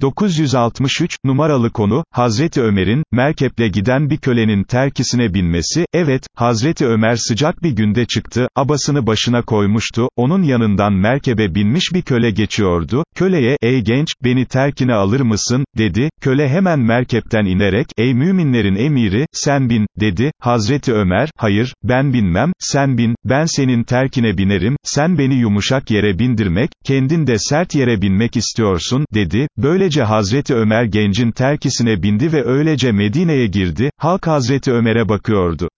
963, numaralı konu, Hazreti Ömer'in, merkeple giden bir kölenin terkisine binmesi, evet, Hazreti Ömer sıcak bir günde çıktı, abasını başına koymuştu, onun yanından merkebe binmiş bir köle geçiyordu, köleye, ey genç, beni terkine alır mısın, dedi, köle hemen merkepten inerek, ey müminlerin emiri, sen bin, dedi, Hazreti Ömer, hayır, ben binmem, sen bin, ben senin terkine binerim, sen beni yumuşak yere bindirmek, kendin de sert yere binmek istiyorsun, dedi, böylece Hazreti Ömer gencin terkisine bindi ve öylece Medine'ye girdi, halk Hazreti Ömer'e bakıyordu.